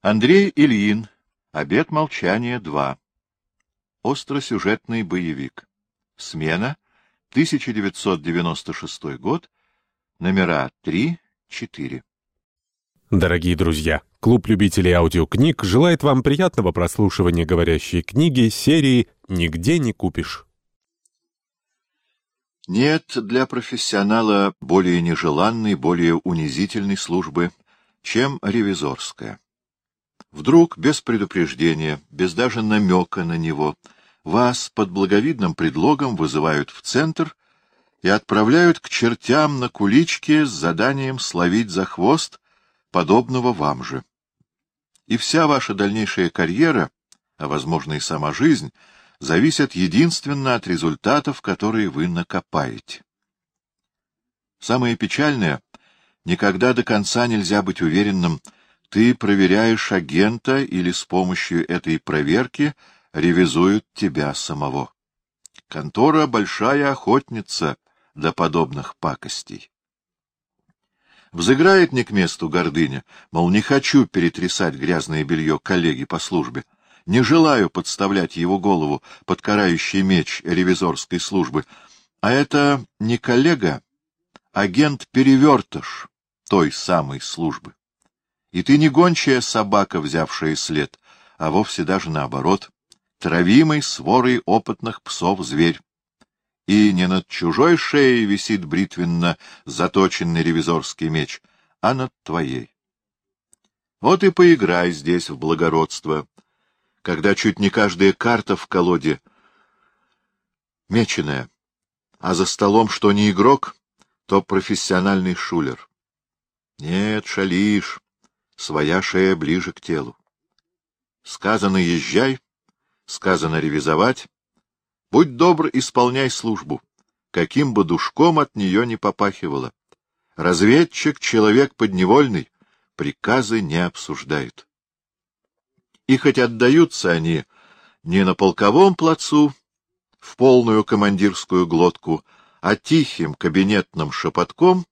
Андрей Ильин. Обед молчания 2. Остросюжетный боевик. Смена. 1996 год. Номера 3-4. Дорогие друзья, клуб любителей аудиокниг желает вам приятного прослушивания говорящей книги серии «Нигде не купишь». Нет для профессионала более нежеланной, более унизительной службы, чем ревизорская. Вдруг, без предупреждения, без даже намека на него, вас под благовидным предлогом вызывают в центр и отправляют к чертям на куличке с заданием словить за хвост подобного вам же. И вся ваша дальнейшая карьера, а, возможно, и сама жизнь, зависят единственно от результатов, которые вы накопаете. Самое печальное — никогда до конца нельзя быть уверенным — ты проверяешь агента или с помощью этой проверки ревизуют тебя самого. Контора — большая охотница до подобных пакостей. Взыграет не к месту гордыня, мол, не хочу перетрясать грязное белье коллеги по службе, не желаю подставлять его голову под карающий меч ревизорской службы, а это не коллега, агент-перевертыш той самой службы. И ты не гончая собака, взявшая след, а вовсе даже наоборот, травимый сворой опытных псов зверь. И не над чужой шеей висит бритвенно заточенный ревизорский меч, а над твоей. Вот и поиграй здесь в благородство, когда чуть не каждая карта в колоде меченая, а за столом что не игрок, то профессиональный шулер. Нет, шалишь, своя шея ближе к телу. Сказано «езжай», сказано «ревизовать». Будь добр, исполняй службу, каким бы душком от нее не попахивало. Разведчик — человек подневольный, приказы не обсуждает. И хоть отдаются они не на полковом плацу, в полную командирскую глотку, а тихим кабинетным шепотком,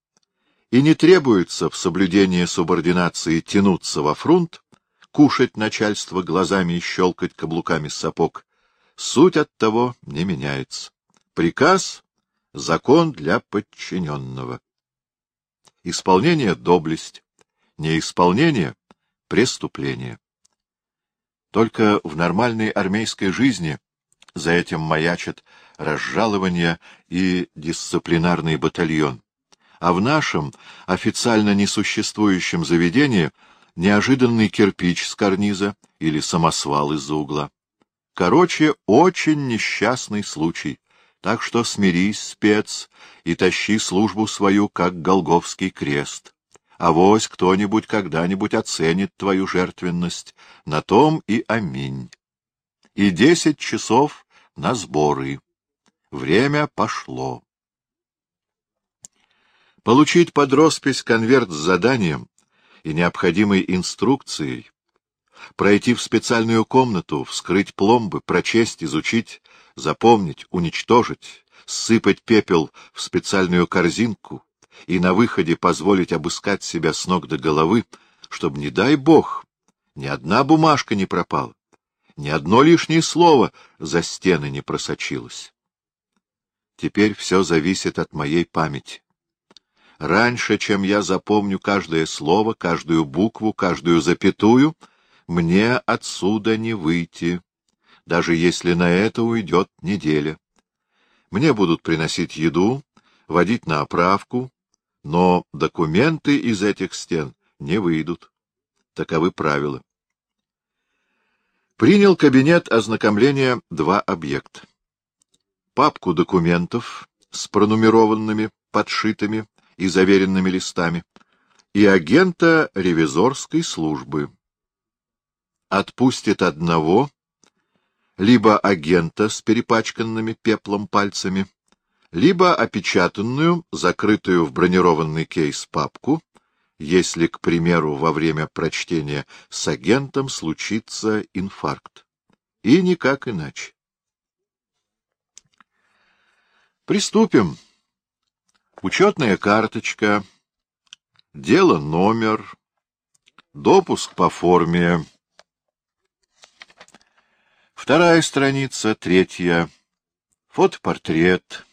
и не требуется в соблюдении субординации тянуться во фронт, кушать начальство глазами и щелкать каблуками сапог. Суть от того не меняется. Приказ — закон для подчиненного. Исполнение — доблесть, неисполнение — преступление. Только в нормальной армейской жизни за этим маячат разжалование и дисциплинарный батальон а в нашем, официально несуществующем заведении неожиданный кирпич с карниза или самосвал из-за угла. Короче, очень несчастный случай, так что смирись, спец, и тащи службу свою, как Голговский крест. А вось кто-нибудь когда-нибудь оценит твою жертвенность, на том и аминь. И десять часов на сборы. Время пошло. Получить под роспись конверт с заданием и необходимой инструкцией, пройти в специальную комнату, вскрыть пломбы, прочесть, изучить, запомнить, уничтожить, сыпать пепел в специальную корзинку и на выходе позволить обыскать себя с ног до головы, чтобы, не дай бог, ни одна бумажка не пропала, ни одно лишнее слово за стены не просочилось. Теперь все зависит от моей памяти. Раньше, чем я запомню каждое слово, каждую букву, каждую запятую, мне отсюда не выйти, даже если на это уйдет неделя. Мне будут приносить еду, водить на оправку, но документы из этих стен не выйдут. Таковы правила. Принял кабинет ознакомления два объекта. Папку документов с пронумерованными, подшитыми, и заверенными листами, и агента ревизорской службы. Отпустит одного, либо агента с перепачканными пеплом пальцами, либо опечатанную, закрытую в бронированный кейс папку, если, к примеру, во время прочтения с агентом случится инфаркт. И никак иначе. Приступим. Учетная карточка, дело номер, Допуск по форме. Вторая страница, третья. Фотопортрет.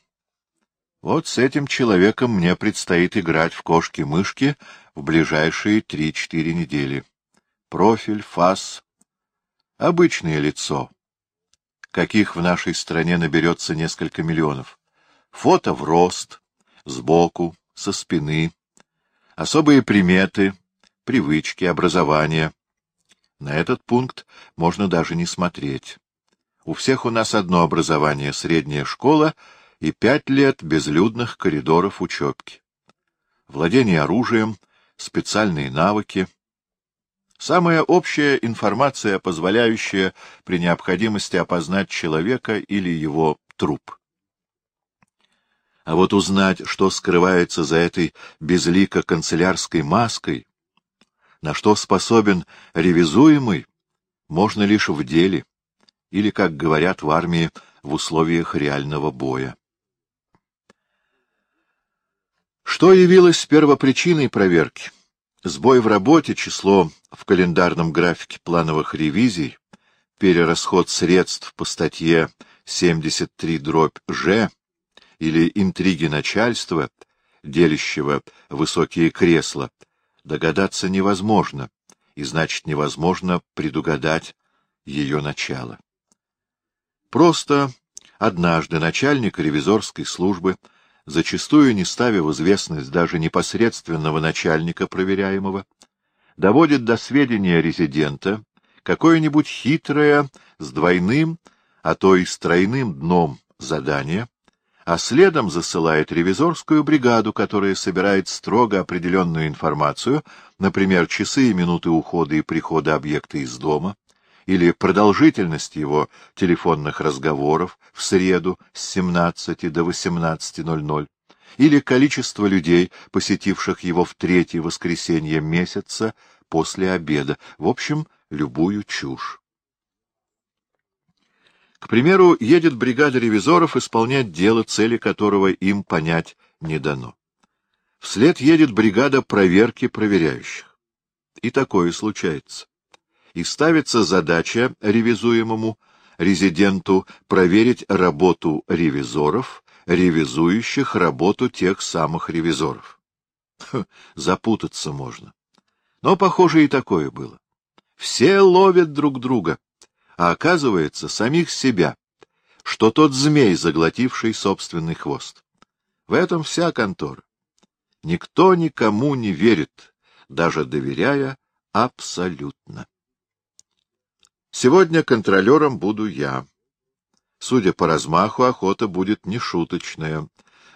Вот с этим человеком мне предстоит играть в кошки-мышки в ближайшие три-четыре недели. Профиль, фас. Обычное лицо. Каких в нашей стране наберется несколько миллионов. Фото в рост, сбоку, со спины. Особые приметы, привычки, образование. На этот пункт можно даже не смотреть. У всех у нас одно образование — средняя школа и пять лет безлюдных коридоров учебки. Владение оружием, специальные навыки. Самая общая информация, позволяющая при необходимости опознать человека или его труп. А вот узнать, что скрывается за этой безлико канцелярской маской, на что способен ревизуемый, можно лишь в деле, или, как говорят в армии, в условиях реального боя. Что явилось первопричиной проверки? Сбой в работе, число в календарном графике плановых ревизий, перерасход средств по статье 73 дробь Ж или интриги начальства, делящего высокие кресла, догадаться невозможно, и значит невозможно предугадать ее начало. Просто однажды начальник ревизорской службы, зачастую не ставя в известность даже непосредственного начальника проверяемого, доводит до сведения резидента какое-нибудь хитрое с двойным, а то и с тройным дном задание, а следом засылает ревизорскую бригаду, которая собирает строго определенную информацию, например, часы и минуты ухода и прихода объекта из дома, или продолжительность его телефонных разговоров в среду с 17 до 18.00, или количество людей, посетивших его в третье воскресенье месяца после обеда, в общем, любую чушь. К примеру, едет бригада ревизоров исполнять дело, цели которого им понять не дано. Вслед едет бригада проверки проверяющих. И такое случается. И ставится задача ревизуемому резиденту проверить работу ревизоров, ревизующих работу тех самых ревизоров. Запутаться можно. Но, похоже, и такое было. Все ловят друг друга а оказывается самих себя, что тот змей, заглотивший собственный хвост. В этом вся контора. Никто никому не верит, даже доверяя абсолютно. Сегодня контролером буду я. Судя по размаху, охота будет нешуточная.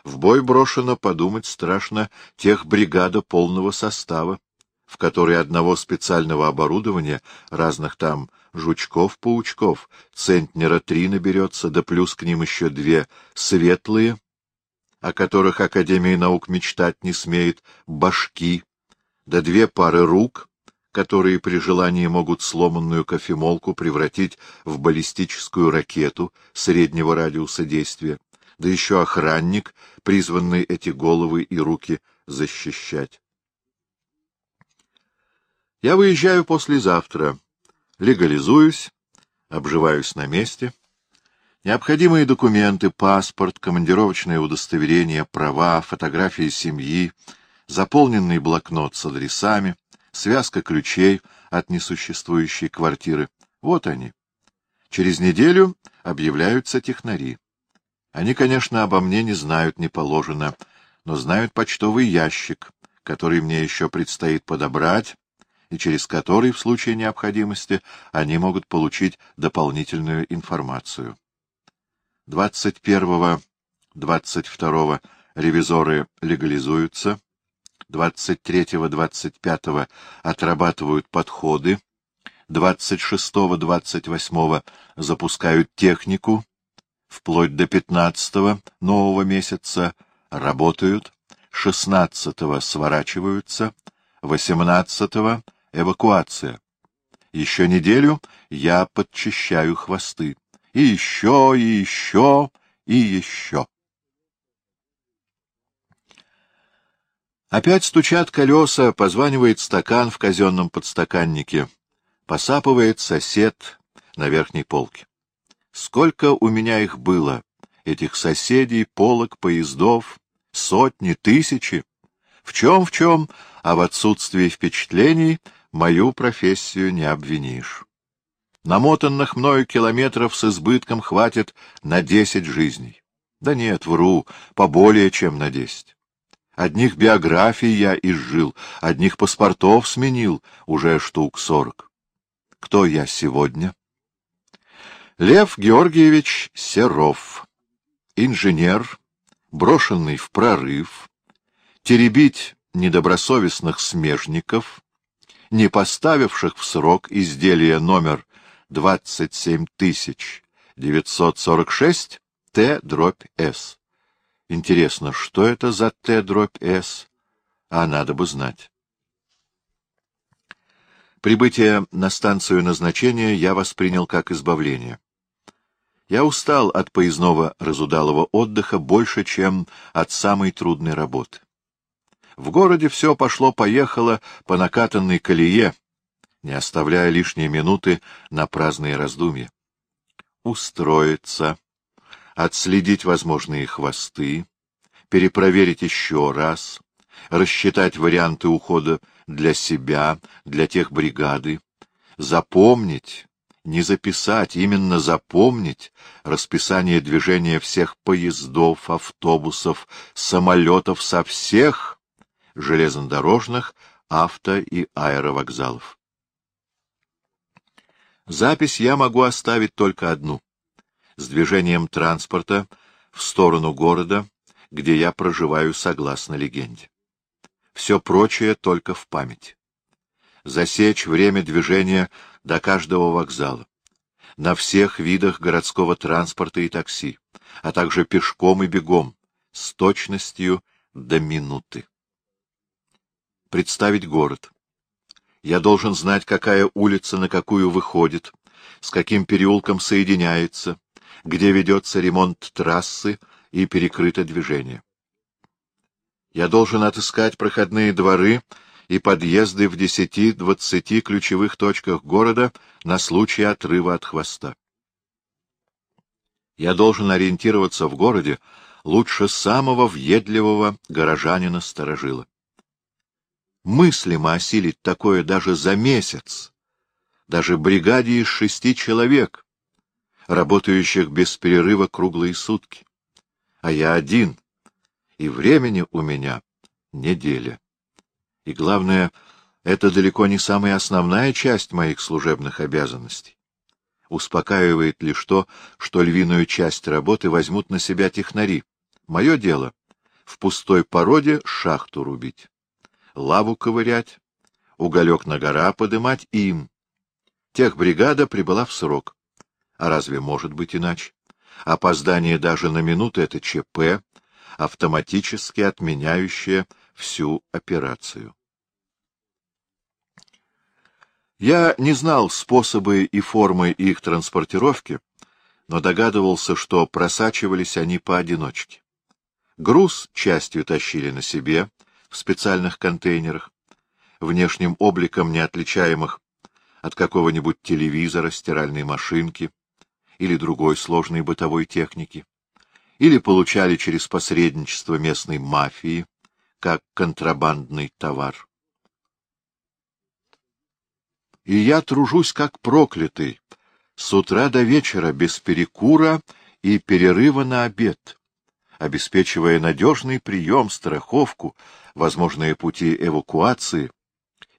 В бой брошено, подумать страшно, тех бригада полного состава в которой одного специального оборудования, разных там жучков-паучков, центнера три наберется, да плюс к ним еще две светлые, о которых Академия наук мечтать не смеет, башки, да две пары рук, которые при желании могут сломанную кофемолку превратить в баллистическую ракету среднего радиуса действия, да еще охранник, призванный эти головы и руки защищать. Я выезжаю послезавтра, легализуюсь, обживаюсь на месте. Необходимые документы, паспорт, командировочное удостоверение, права, фотографии семьи, заполненный блокнот с адресами, связка ключей от несуществующей квартиры. Вот они. Через неделю объявляются технари. Они, конечно, обо мне не знают, не положено, но знают почтовый ящик, который мне еще предстоит подобрать, и через который, в случае необходимости, они могут получить дополнительную информацию. 21-22 ревизоры легализуются, 23-25 отрабатывают подходы, 26-28 запускают технику, вплоть до 15 нового месяца работают, 16 сворачиваются, 18 эвакуация. Еще неделю я подчищаю хвосты. И еще, и еще, и еще. Опять стучат колеса, позванивает стакан в казенном подстаканнике. Посапывает сосед на верхней полке. Сколько у меня их было, этих соседей, полок, поездов, сотни, тысячи. В чем, в чем, а в отсутствии впечатлений мою профессию не обвинишь. Намотанных мною километров с избытком хватит на десять жизней. Да нет, вру, поболее, чем на десять. Одних биографий я изжил, одних паспортов сменил, уже штук сорок. Кто я сегодня? Лев Георгиевич Серов, инженер, брошенный в прорыв, теребить недобросовестных смежников, не поставивших в срок изделие номер 27946 Т дробь С. Интересно, что это за Т дробь С? А надо бы знать. Прибытие на станцию назначения я воспринял как избавление. Я устал от поездного разудалого отдыха больше, чем от самой трудной работы. В городе все пошло-поехало по накатанной колее, не оставляя лишние минуты на праздные раздумья. Устроиться, отследить возможные хвосты, перепроверить еще раз, рассчитать варианты ухода для себя, для тех бригады, запомнить, не записать, именно запомнить расписание движения всех поездов, автобусов, самолетов со всех железнодорожных, авто- и аэровокзалов. Запись я могу оставить только одну с движением транспорта в сторону города, где я проживаю согласно легенде. Все прочее только в память. Засечь время движения до каждого вокзала, на всех видах городского транспорта и такси, а также пешком и бегом, с точностью до минуты. Представить город. Я должен знать, какая улица на какую выходит, с каким переулком соединяется, где ведется ремонт трассы и перекрыто движение. Я должен отыскать проходные дворы и подъезды в десяти-двадцати ключевых точках города на случай отрыва от хвоста. Я должен ориентироваться в городе лучше самого въедливого горожанина-старожила. Мыслимо осилить такое даже за месяц, даже бригаде из шести человек, работающих без перерыва круглые сутки. А я один, и времени у меня неделя. И главное, это далеко не самая основная часть моих служебных обязанностей. Успокаивает лишь то, что львиную часть работы возьмут на себя технари. Мое дело — в пустой породе шахту рубить, лаву ковырять, уголек на гора подымать им. Техбригада прибыла в срок. А разве может быть иначе? Опоздание даже на минуту — это ЧП, автоматически отменяющее всю операцию. Я не знал способы и формы их транспортировки, но догадывался, что просачивались они поодиночке. Груз частью тащили на себе, в специальных контейнерах, внешним обликом неотличаемых от какого-нибудь телевизора, стиральной машинки, или другой сложной бытовой техники, или получали через посредничество местной мафии, как контрабандный товар. И я тружусь как проклятый, с утра до вечера, без перекура и перерыва на обед, обеспечивая надежный прием, страховку, возможные пути эвакуации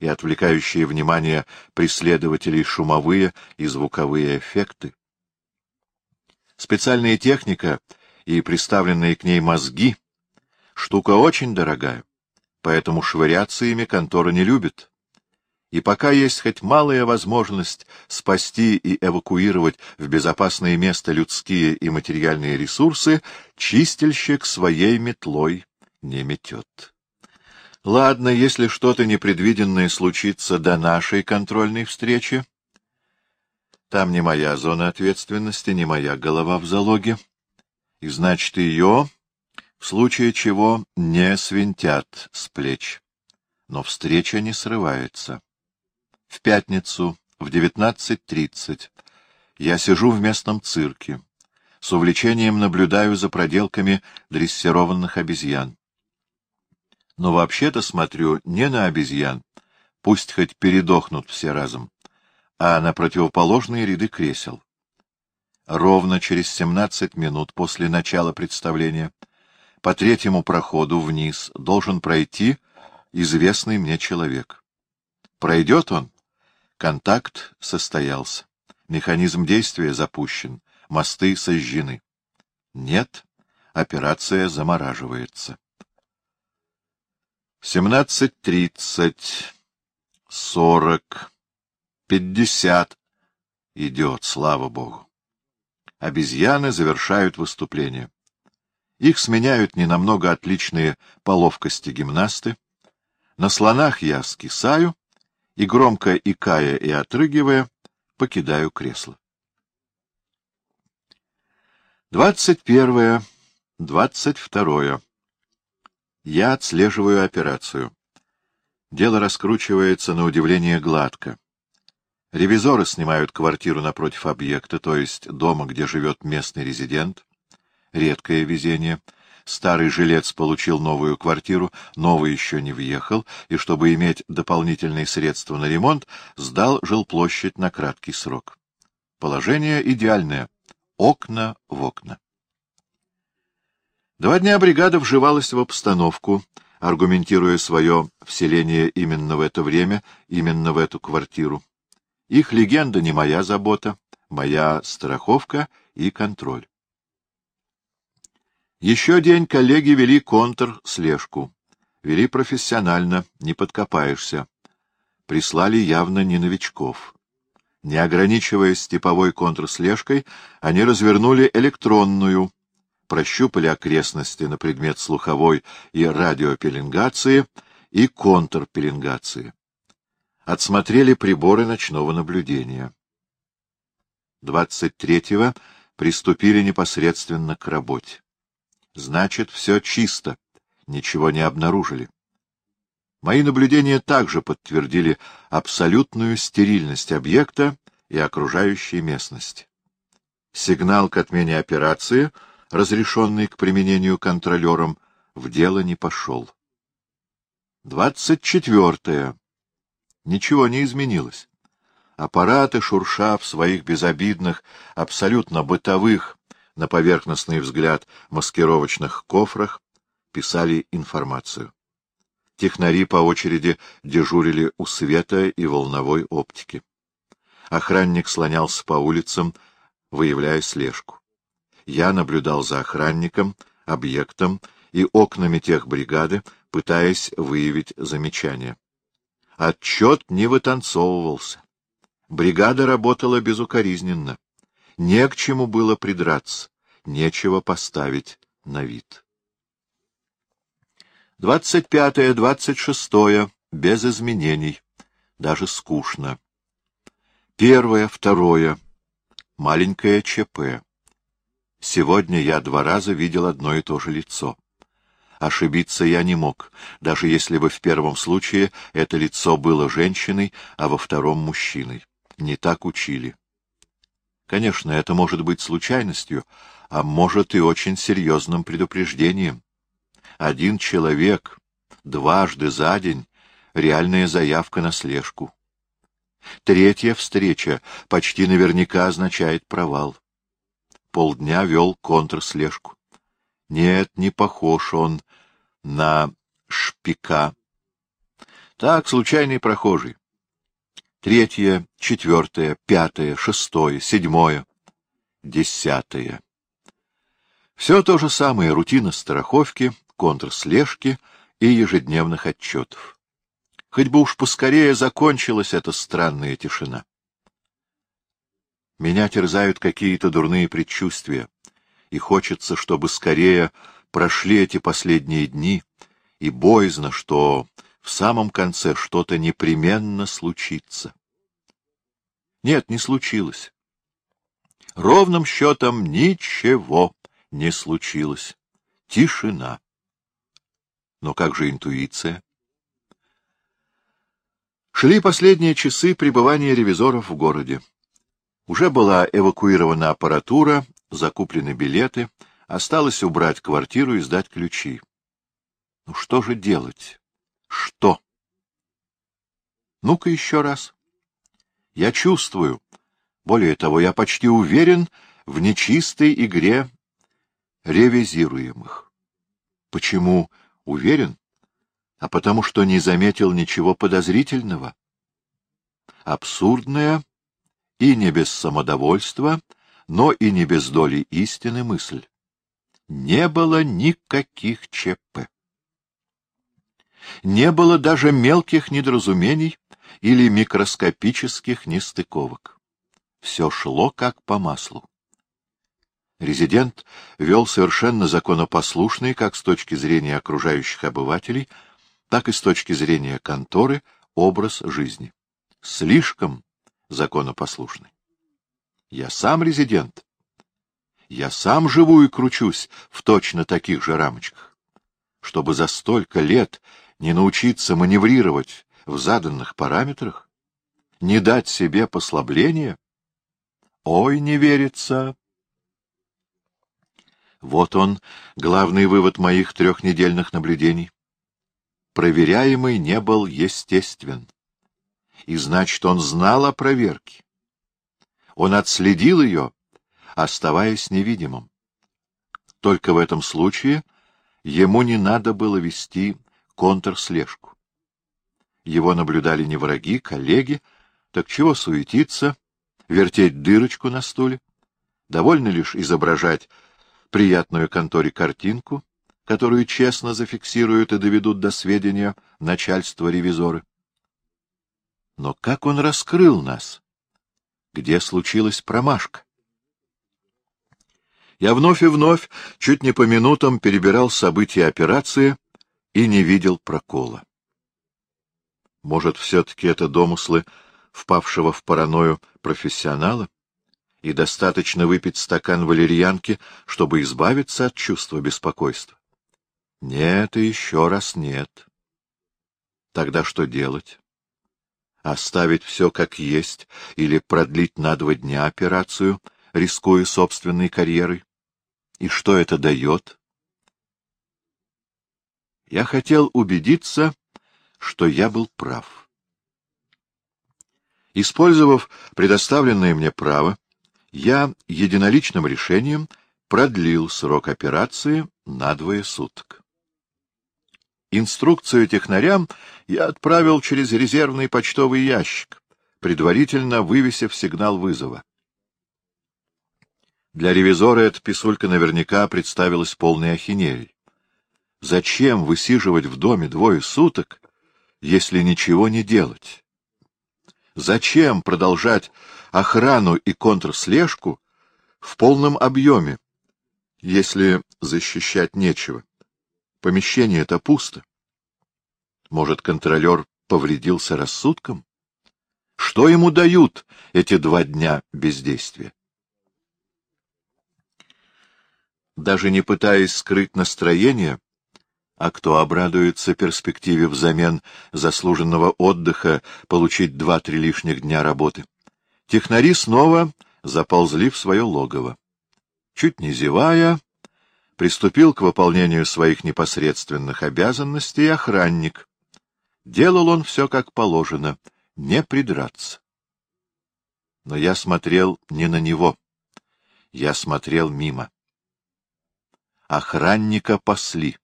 и отвлекающие внимание преследователей шумовые и звуковые эффекты. Специальная техника и приставленные к ней мозги — штука очень дорогая, поэтому швыряться ими контора не любит. И пока есть хоть малая возможность спасти и эвакуировать в безопасное место людские и материальные ресурсы, чистильщик своей метлой не метет. Ладно, если что-то непредвиденное случится до нашей контрольной встречи, там не моя зона ответственности, не моя голова в залоге. И значит, ее в случае чего не свинтят с плеч. Но встреча не срывается. В пятницу в 19.30 я сижу в местном цирке. С увлечением наблюдаю за проделками дрессированных обезьян. Но вообще-то смотрю не на обезьян, пусть хоть передохнут все разом, а на противоположные ряды кресел. Ровно через 17 минут после начала представления по третьему проходу вниз должен пройти известный мне человек. Пройдет он, контакт состоялся, механизм действия запущен, мосты сожжены. Нет, операция замораживается. 17.30, 40, 50. Идет, слава богу. Обезьяны завершают выступление. Их сменяют ненамного отличные по ловкости гимнасты. На слонах я скисаю и, громко икая и отрыгивая, покидаю кресло. Двадцать первое, двадцать второе. Я отслеживаю операцию. Дело раскручивается на удивление гладко. Ревизоры снимают квартиру напротив объекта, то есть дома, где живет местный резидент. Редкое везение. Старый жилец получил новую квартиру, новый еще не въехал, и, чтобы иметь дополнительные средства на ремонт, сдал жилплощадь на краткий срок. Положение идеальное. Окна в окна. Два дня бригада вживалась в обстановку, аргументируя свое вселение именно в это время, именно в эту квартиру. Их легенда не моя забота, моя страховка и контроль. Еще день коллеги вели контр-слежку. Вели профессионально, не подкопаешься. Прислали явно не новичков. Не ограничиваясь типовой контрслежкой, они развернули электронную, прощупали окрестности на предмет слуховой и радиопеленгации и контрпеленгации отсмотрели приборы ночного наблюдения. 23-го приступили непосредственно к работе. Значит, все чисто, ничего не обнаружили. Мои наблюдения также подтвердили абсолютную стерильность объекта и окружающей местности. Сигнал к отмене операции, разрешенный к применению контролером, в дело не пошел. 24. Ничего не изменилось. Аппараты, шурша в своих безобидных, абсолютно бытовых, на поверхностный взгляд, маскировочных кофрах, писали информацию. Технари по очереди дежурили у света и волновой оптики. Охранник слонялся по улицам, выявляя слежку. Я наблюдал за охранником, объектом и окнами тех бригады, пытаясь выявить замечания. Отчет не вытанцовывался. Бригада работала безукоризненно. Не к чему было придраться, нечего поставить на вид. Двадцать пятое, двадцать шестое, без изменений, даже скучно. Первое, второе, маленькое ЧП. Сегодня я два раза видел одно и то же лицо. Ошибиться я не мог, даже если бы в первом случае это лицо было женщиной, а во втором — мужчиной. Не так учили. Конечно, это может быть случайностью, а может и очень серьезным предупреждением. Один человек, дважды за день, реальная заявка на слежку. Третья встреча почти наверняка означает провал. Полдня вел контрслежку. Нет, не похож он на шпика. Так, случайный прохожий. Третье, четвертое, пятое, шестое, седьмое, десятое. Все то же самое рутина страховки, контрслежки и ежедневных отчетов. Хоть бы уж поскорее закончилась эта странная тишина. Меня терзают какие-то дурные предчувствия, и хочется, чтобы скорее прошли эти последние дни, и боязно, что в самом конце что-то непременно случится. Нет, не случилось. Ровным счетом ничего не случилось. Тишина. Но как же интуиция? Шли последние часы пребывания ревизоров в городе. Уже была эвакуирована аппаратура, закуплены билеты, осталось убрать квартиру и сдать ключи. Ну что же делать? Что? Ну-ка еще раз. Я чувствую, более того, я почти уверен в нечистой игре ревизируемых. Почему уверен? А потому что не заметил ничего подозрительного. Абсурдная и не без самодовольства, но и не без доли истины мысль. Не было никаких ЧП. Не было даже мелких недоразумений или микроскопических нестыковок. Все шло как по маслу. Резидент вел совершенно законопослушный как с точки зрения окружающих обывателей, так и с точки зрения конторы образ жизни. Слишком законопослушный. Я сам резидент. Я сам живу и кручусь в точно таких же рамочках. Чтобы за столько лет не научиться маневрировать в заданных параметрах, не дать себе послабления? Ой, не верится. Вот он, главный вывод моих трехнедельных наблюдений. Проверяемый не был естествен. И значит, он знал о проверке. Он отследил ее, оставаясь невидимым. Только в этом случае ему не надо было вести контрслежку. Его наблюдали не враги, коллеги, так чего суетиться, вертеть дырочку на стуле? Довольно лишь изображать приятную конторе картинку, которую честно зафиксируют и доведут до сведения начальства ревизоры. Но как он раскрыл нас? Где случилась промашка? Я вновь и вновь, чуть не по минутам, перебирал события операции и не видел прокола. Может, все-таки это домыслы впавшего в паранойю профессионала? и достаточно выпить стакан валерьянки, чтобы избавиться от чувства беспокойства? Нет и еще раз нет. Тогда что делать? Оставить все как есть или продлить на два дня операцию, рискуя собственной карьерой? И что это дает? Я хотел убедиться, что я был прав. Использовав предоставленное мне право, я единоличным решением продлил срок операции на двое суток. Инструкцию технарям я отправил через резервный почтовый ящик, предварительно вывесив сигнал вызова. Для ревизора эта писулька наверняка представилась полной ахинеей. Зачем высиживать в доме двое суток, если ничего не делать? Зачем продолжать охрану и контрслежку в полном объеме, если защищать нечего? Помещение-то пусто. Может, контролер повредился рассудком? Что ему дают эти два дня бездействия? Даже не пытаясь скрыть настроение, а кто обрадуется перспективе взамен заслуженного отдыха получить два-три лишних дня работы? Технари снова заползли в свое логово. Чуть не зевая, приступил к выполнению своих непосредственных обязанностей охранник. Делал он все как положено, не придраться. Но я смотрел не на него, я смотрел мимо. Охранника пасли.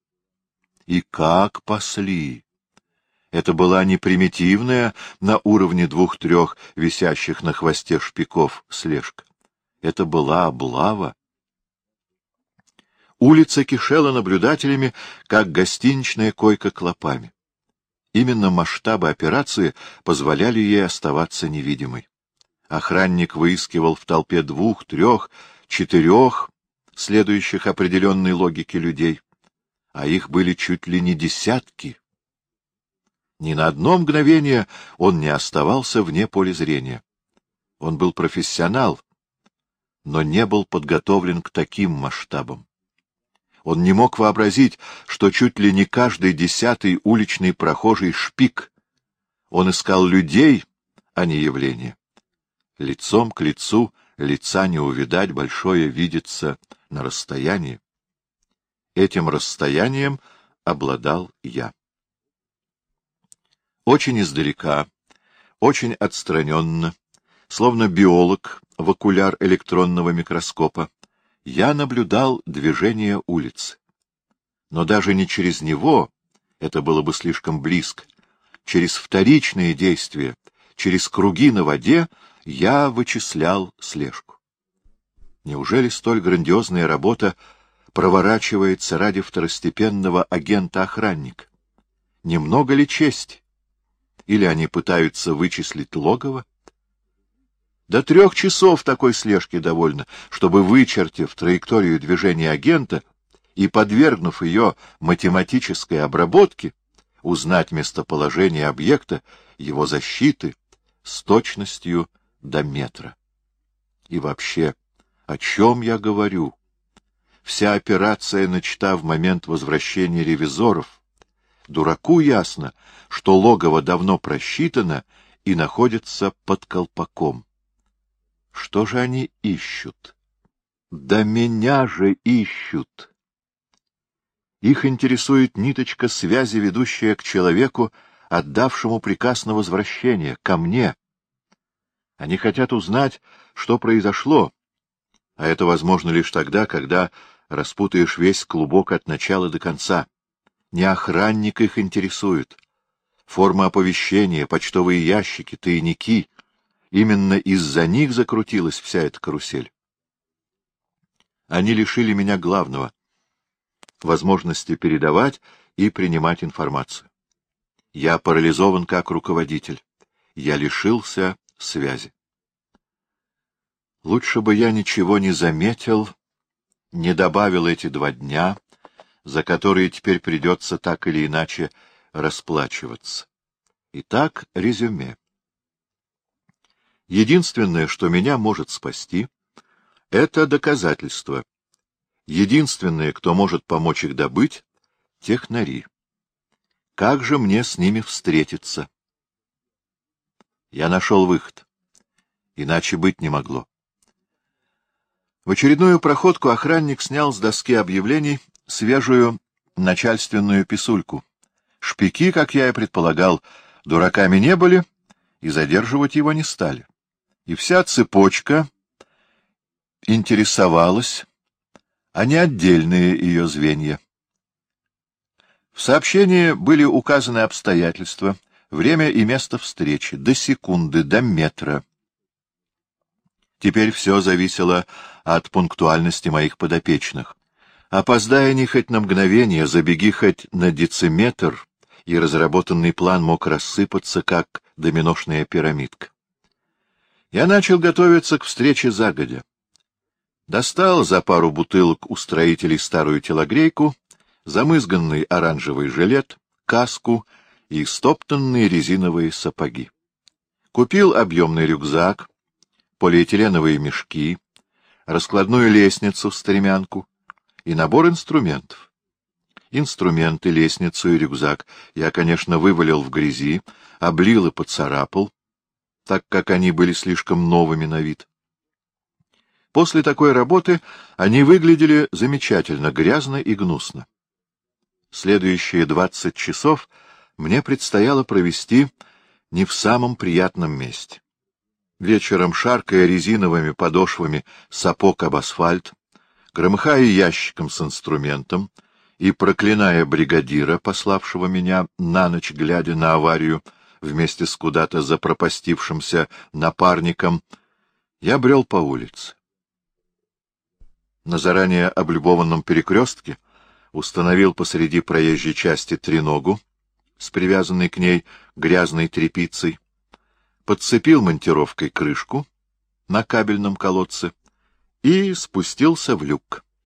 И как пасли! Это была не примитивная на уровне двух-трех висящих на хвосте шпиков слежка. Это была облава. Улица кишела наблюдателями, как гостиничная койка клопами. Именно масштабы операции позволяли ей оставаться невидимой. Охранник выискивал в толпе двух, трех, четырех, следующих определенной логике людей а их были чуть ли не десятки. Ни на одно мгновение он не оставался вне поля зрения. Он был профессионал, но не был подготовлен к таким масштабам. Он не мог вообразить, что чуть ли не каждый десятый уличный прохожий шпик. Он искал людей, а не явления. Лицом к лицу лица не увидать, большое видится на расстоянии. Этим расстоянием обладал я. Очень издалека, очень отстраненно, словно биолог в окуляр электронного микроскопа, я наблюдал движение улицы. Но даже не через него, это было бы слишком близко, через вторичные действия, через круги на воде я вычислял слежку. Неужели столь грандиозная работа проворачивается ради второстепенного агента-охранника? Немного ли чести? Или они пытаются вычислить логово? До трех часов такой слежки довольно, чтобы, вычертив траекторию движения агента и подвергнув ее математической обработке, узнать местоположение объекта, его защиты с точностью до метра. И вообще, о чем я говорю? Вся операция начата в момент возвращения ревизоров. Дураку ясно, что логово давно просчитано и находится под колпаком. Что же они ищут? Да меня же ищут! Их интересует ниточка связи, ведущая к человеку, отдавшему приказ на возвращение, ко мне. Они хотят узнать, что произошло, а это возможно лишь тогда, когда распутаешь весь клубок от начала до конца. Не охранник их интересует. Форма оповещения, почтовые ящики, тайники. Именно из-за них закрутилась вся эта карусель. Они лишили меня главного — возможности передавать и принимать информацию. Я парализован как руководитель. Я лишился связи. Лучше бы я ничего не заметил, не добавил эти два дня, за которые теперь придется так или иначе расплачиваться. Итак, резюме. Единственное, что меня может спасти, — это доказательства. Единственное, кто может помочь их добыть — технари. Как же мне с ними встретиться? Я нашел выход. Иначе быть не могло. В очередную проходку охранник снял с доски объявлений свежую начальственную писульку. Шпики, как я и предполагал, дураками не были и задерживать его не стали. И вся цепочка интересовалась, а не отдельные ее звенья. В сообщении были указаны обстоятельства, время и место встречи, до секунды, до метра. Теперь все зависело от пунктуальности моих подопечных. Опоздая они хоть на мгновение, забеги хоть на дециметр, и разработанный план мог рассыпаться, как доминошная пирамидка. Я начал готовиться к встрече загодя. Достал за пару бутылок у строителей старую телогрейку, замызганный оранжевый жилет, каску и стоптанные резиновые сапоги. Купил объемный рюкзак, полиэтиленовые мешки, раскладную лестницу в стремянку и набор инструментов. Инструменты, лестницу и рюкзак я, конечно, вывалил в грязи, облил и поцарапал, так как они были слишком новыми на вид. После такой работы они выглядели замечательно, грязно и гнусно. Следующие двадцать часов мне предстояло провести не в самом приятном месте. Вечером, шаркая резиновыми подошвами сапог об асфальт, громыхая ящиком с инструментом и проклиная бригадира, пославшего меня на ночь, глядя на аварию, вместе с куда-то запропастившимся напарником, я брел по улице. На заранее облюбованном перекрестке установил посреди проезжей части треногу с привязанной к ней грязной тряпицей, подцепил монтировкой крышку на кабельном колодце и спустился в люк.